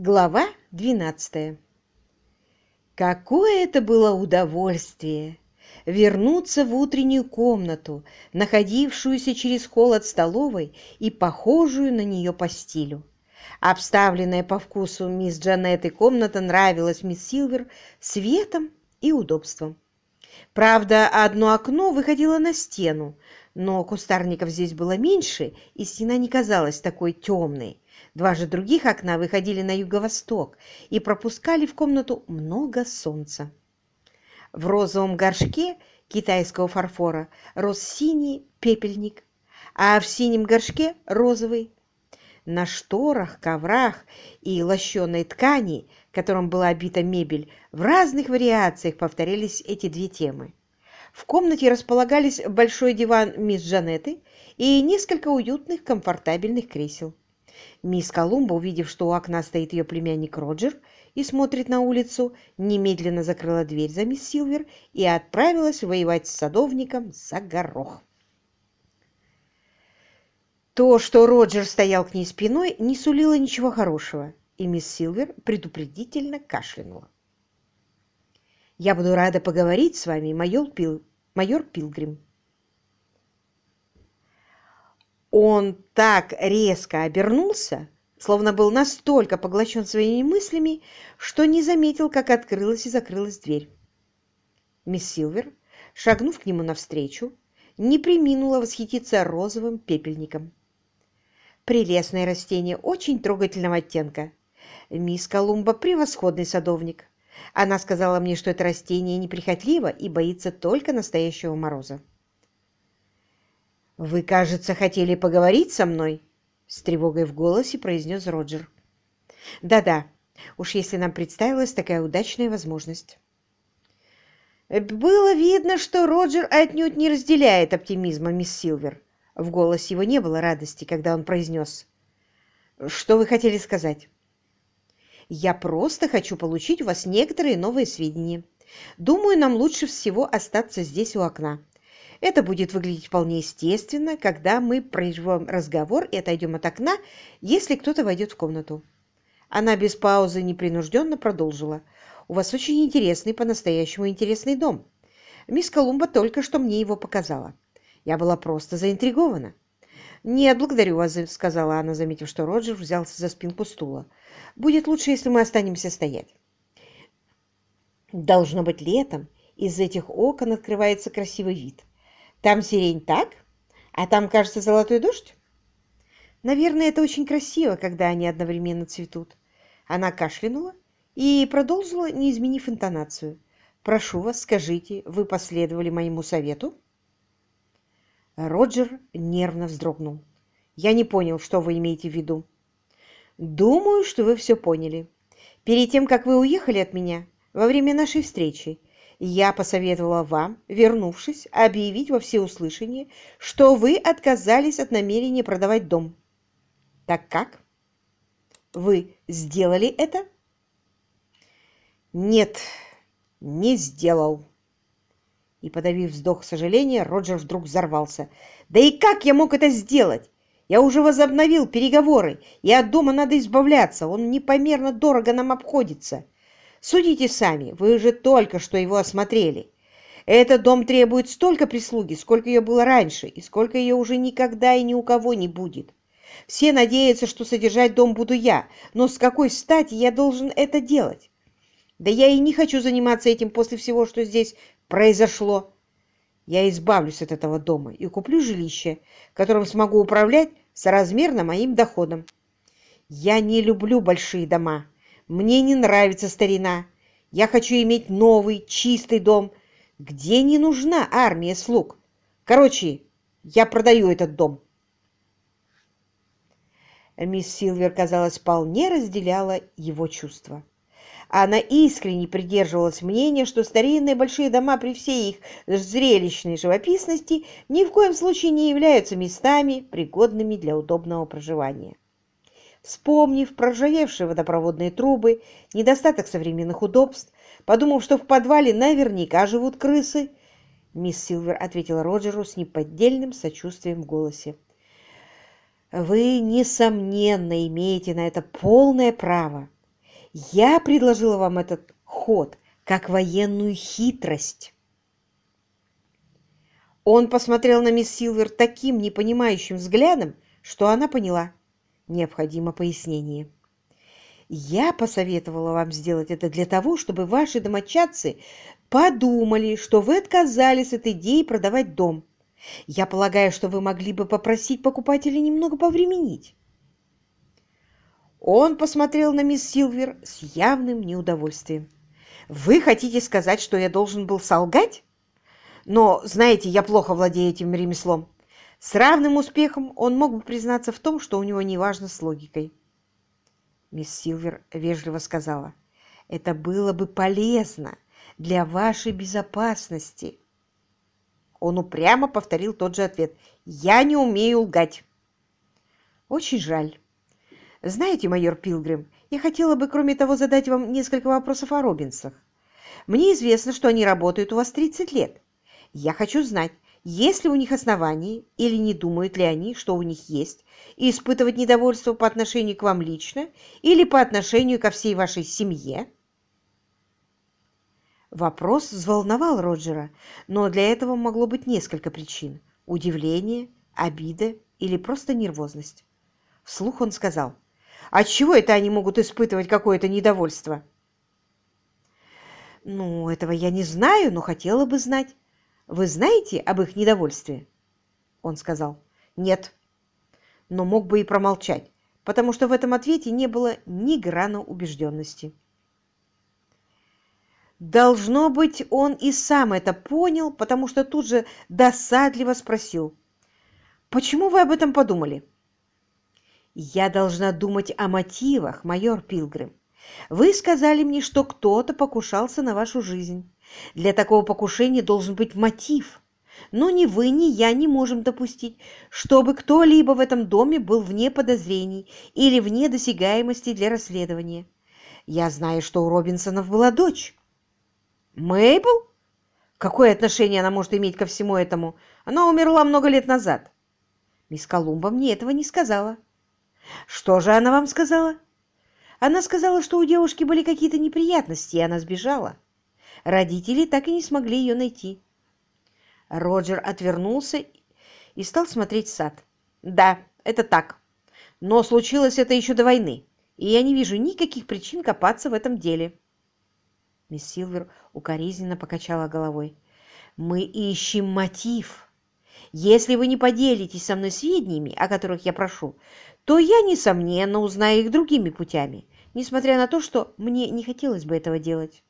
Глава 12 Какое это было удовольствие вернуться в утреннюю комнату, находившуюся через холл от столовой и похожую на нее по стилю. Обставленная по вкусу мисс Джанетты комната нравилась мисс Силвер светом и удобством. Правда, одно окно выходило на стену, но кустарников здесь было меньше, и стена не казалась такой темной, Два же других окна выходили на юго-восток и пропускали в комнату много солнца. В розовом горшке китайского фарфора рос синий пепельник, а в синем горшке розовый. На шторах, коврах и лощеной ткани, которым была обита мебель, в разных вариациях повторялись эти две темы. В комнате располагались большой диван мисс Джанетты и несколько уютных комфортабельных кресел. Мисс Колумба, увидев, что у окна стоит ее племянник Роджер и смотрит на улицу, немедленно закрыла дверь за мисс Силвер и отправилась воевать с садовником за горох. То, что Роджер стоял к ней спиной, не сулило ничего хорошего, и мисс Силвер предупредительно кашлянула. «Я буду рада поговорить с вами, майор, Пил... майор Пилгрим», Он так резко обернулся, словно был настолько поглощен своими мыслями, что не заметил, как открылась и закрылась дверь. Мисс Силвер, шагнув к нему навстречу, не приминула восхититься розовым пепельником. Прелестное растение, очень трогательного оттенка. Мисс Колумба – превосходный садовник. Она сказала мне, что это растение неприхотливо и боится только настоящего мороза. «Вы, кажется, хотели поговорить со мной?» С тревогой в голосе произнес Роджер. «Да-да, уж если нам представилась такая удачная возможность». Было видно, что Роджер отнюдь не разделяет оптимизма мисс Силвер. В голосе его не было радости, когда он произнес. «Что вы хотели сказать?» «Я просто хочу получить у вас некоторые новые сведения. Думаю, нам лучше всего остаться здесь у окна. Это будет выглядеть вполне естественно, когда мы прервем разговор и отойдем от окна, если кто-то войдет в комнату. Она без паузы непринужденно продолжила. «У вас очень интересный, по-настоящему интересный дом. Мисс Колумба только что мне его показала. Я была просто заинтригована». «Нет, благодарю вас», — сказала она, заметив, что Роджер взялся за спинку стула. «Будет лучше, если мы останемся стоять». Должно быть летом. Из этих окон открывается красивый вид. Там сирень так, а там, кажется, золотой дождь. Наверное, это очень красиво, когда они одновременно цветут. Она кашлянула и продолжила, не изменив интонацию. «Прошу вас, скажите, вы последовали моему совету?» Роджер нервно вздрогнул. «Я не понял, что вы имеете в виду». «Думаю, что вы все поняли. Перед тем, как вы уехали от меня, во время нашей встречи, я посоветовала вам, вернувшись, объявить во всеуслышание, что вы отказались от намерения продавать дом. Так как? Вы сделали это? Нет, не сделал. И, подавив вздох сожаления, Роджер вдруг взорвался. «Да и как я мог это сделать? Я уже возобновил переговоры, и от дома надо избавляться, он непомерно дорого нам обходится. Судите сами, вы уже только что его осмотрели. Этот дом требует столько прислуги, сколько ее было раньше, и сколько ее уже никогда и ни у кого не будет. Все надеются, что содержать дом буду я, но с какой стати я должен это делать? Да я и не хочу заниматься этим после всего, что здесь произошло. Я избавлюсь от этого дома и куплю жилище, которым смогу управлять соразмерно моим доходом. Я не люблю большие дома. Мне не нравится старина. Я хочу иметь новый, чистый дом, где не нужна армия слуг. Короче, я продаю этот дом. Мисс Силвер, казалось, вполне разделяла его чувства. Она искренне придерживалась мнения, что старинные большие дома при всей их зрелищной живописности ни в коем случае не являются местами, пригодными для удобного проживания. Вспомнив проржавевшие водопроводные трубы, недостаток современных удобств, подумав, что в подвале наверняка живут крысы, мисс Силвер ответила Роджеру с неподдельным сочувствием в голосе. «Вы, несомненно, имеете на это полное право, Я предложила вам этот ход как военную хитрость. Он посмотрел на мисс Силвер таким непонимающим взглядом, что она поняла. Необходимо пояснение. Я посоветовала вам сделать это для того, чтобы ваши домочадцы подумали, что вы отказались от идеи продавать дом. Я полагаю, что вы могли бы попросить покупателя немного повременить. Он посмотрел на мисс Силвер с явным неудовольствием. «Вы хотите сказать, что я должен был солгать? Но, знаете, я плохо владею этим ремеслом. С равным успехом он мог бы признаться в том, что у него не важно с логикой». Мисс Силвер вежливо сказала, «Это было бы полезно для вашей безопасности». Он упрямо повторил тот же ответ. «Я не умею лгать». «Очень жаль. Знаете, майор Пилгрим, я хотела бы, кроме того, задать вам несколько вопросов о Робинсах. Мне известно, что они работают у вас 30 лет. Я хочу знать, есть ли у них основания или не думают ли они, что у них есть, и испытывать недовольство по отношению к вам лично или по отношению ко всей вашей семье? Вопрос взволновал Роджера, но для этого могло быть несколько причин – удивление, обида или просто нервозность. Вслух он сказал – Отчего это они могут испытывать какое-то недовольство? Ну, этого я не знаю, но хотела бы знать. Вы знаете об их недовольстве? Он сказал. Нет. Но мог бы и промолчать, потому что в этом ответе не было ни грана убежденности. Должно быть, он и сам это понял, потому что тут же досадливо спросил. «Почему вы об этом подумали?» «Я должна думать о мотивах, майор Пилгрим. Вы сказали мне, что кто-то покушался на вашу жизнь. Для такого покушения должен быть мотив. Но ни вы, ни я не можем допустить, чтобы кто-либо в этом доме был вне подозрений или вне досягаемости для расследования. Я знаю, что у Робинсонов была дочь. Мейбл? Какое отношение она может иметь ко всему этому? Она умерла много лет назад. Мисс Колумба мне этого не сказала. Что же она вам сказала? Она сказала, что у девушки были какие-то неприятности, и она сбежала. Родители так и не смогли ее найти. Роджер отвернулся и стал смотреть в сад. Да, это так. Но случилось это еще до войны, и я не вижу никаких причин копаться в этом деле. Мисс Силвер укоризненно покачала головой. «Мы ищем мотив. Если вы не поделитесь со мной сведениями, о которых я прошу, то я, несомненно, узнаю их другими путями, несмотря на то, что мне не хотелось бы этого делать.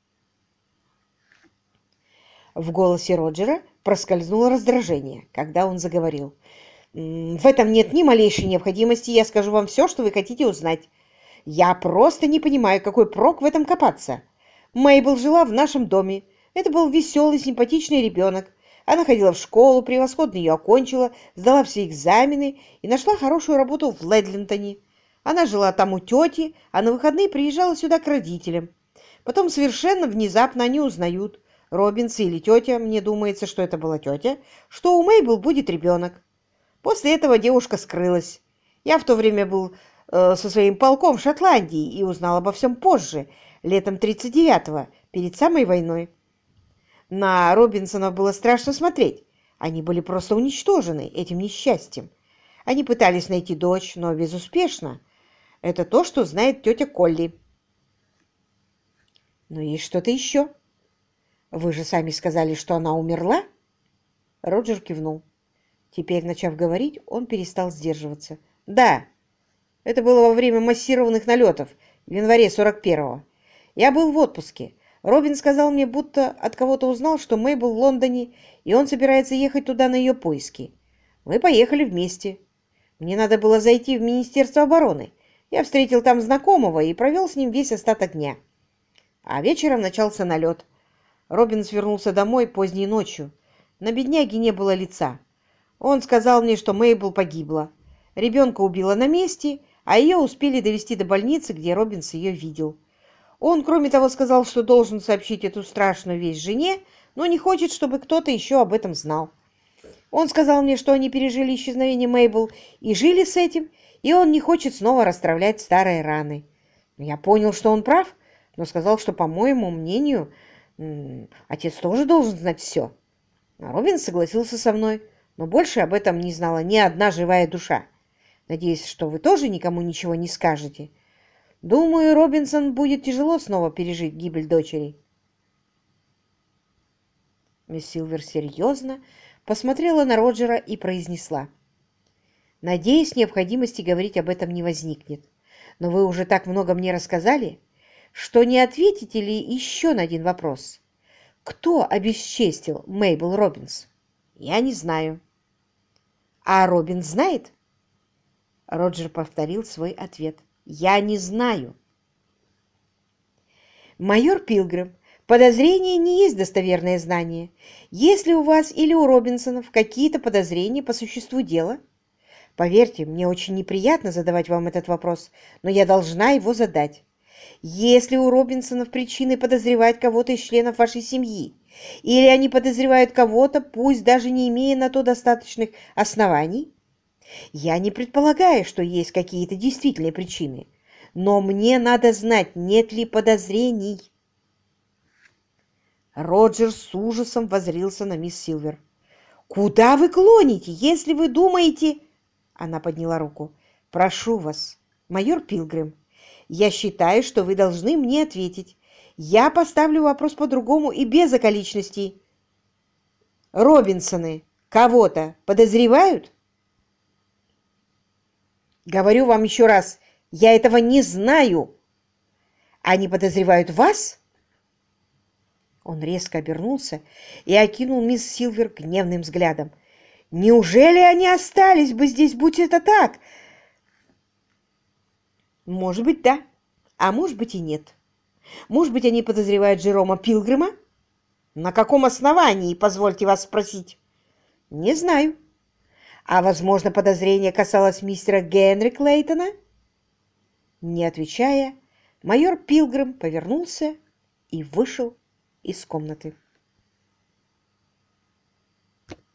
В голосе Роджера проскользнуло раздражение, когда он заговорил. «В этом нет ни малейшей необходимости, я скажу вам все, что вы хотите узнать. Я просто не понимаю, какой прок в этом копаться. Мейбл жила в нашем доме. Это был веселый, симпатичный ребенок. Она ходила в школу, превосходно ее окончила, сдала все экзамены и нашла хорошую работу в Ледлинтоне. Она жила там у тети, а на выходные приезжала сюда к родителям. Потом совершенно внезапно они узнают, Робинс или тетя, мне думается, что это была тетя, что у Мейбл будет ребенок. После этого девушка скрылась. Я в то время был э, со своим полком в Шотландии и узнал обо всем позже, летом 39-го, перед самой войной. На Робинсонов было страшно смотреть. Они были просто уничтожены этим несчастьем. Они пытались найти дочь, но безуспешно. Это то, что знает тетя Колли. Но есть что-то еще. Вы же сами сказали, что она умерла? Роджер кивнул. Теперь, начав говорить, он перестал сдерживаться. Да, это было во время массированных налетов в январе 41-го. Я был в отпуске. Робин сказал мне, будто от кого-то узнал, что Мейбл в Лондоне, и он собирается ехать туда на ее поиски. Мы поехали вместе. Мне надо было зайти в Министерство обороны. Я встретил там знакомого и провел с ним весь остаток дня. А вечером начался налет. Робин свернулся домой поздней ночью. На бедняге не было лица. Он сказал мне, что Мейбл погибла. Ребенка убила на месте, а ее успели довести до больницы, где Робинс ее видел. Он, кроме того, сказал, что должен сообщить эту страшную вещь жене, но не хочет, чтобы кто-то еще об этом знал. Он сказал мне, что они пережили исчезновение Мейбл и жили с этим, и он не хочет снова расстравлять старые раны. Я понял, что он прав, но сказал, что, по моему мнению, отец тоже должен знать все. Робин согласился со мной, но больше об этом не знала ни одна живая душа. Надеюсь, что вы тоже никому ничего не скажете. Думаю, Робинсон будет тяжело снова пережить гибель дочери. Мисс Силвер серьезно посмотрела на Роджера и произнесла. «Надеюсь, необходимости говорить об этом не возникнет. Но вы уже так много мне рассказали, что не ответите ли еще на один вопрос. Кто обесчестил Мейбл Робинс? Я не знаю. А Робин знает?» Роджер повторил свой ответ. «Я не знаю». Майор Пилгрим Подозрение не есть достоверное знание. Если у вас или у Робинсонов какие-то подозрения по существу дела, поверьте, мне очень неприятно задавать вам этот вопрос, но я должна его задать. Если у Робинсонов причины подозревать кого-то из членов вашей семьи, или они подозревают кого-то, пусть даже не имея на то достаточных оснований, я не предполагаю, что есть какие-то действительные причины, но мне надо знать, нет ли подозрений. Роджер с ужасом возрился на мисс Силвер. «Куда вы клоните, если вы думаете...» Она подняла руку. «Прошу вас, майор Пилгрим, я считаю, что вы должны мне ответить. Я поставлю вопрос по-другому и без околичностей. Робинсоны кого-то подозревают?» «Говорю вам еще раз, я этого не знаю. Они подозревают вас?» Он резко обернулся и окинул мисс Силвер гневным взглядом. «Неужели они остались бы здесь, будь это так?» «Может быть, да, а может быть и нет. Может быть, они подозревают Джерома Пилгрима? На каком основании, позвольте вас спросить?» «Не знаю. А, возможно, подозрение касалось мистера Генри Клейтона?» Не отвечая, майор Пилгрим повернулся и вышел из комнаты.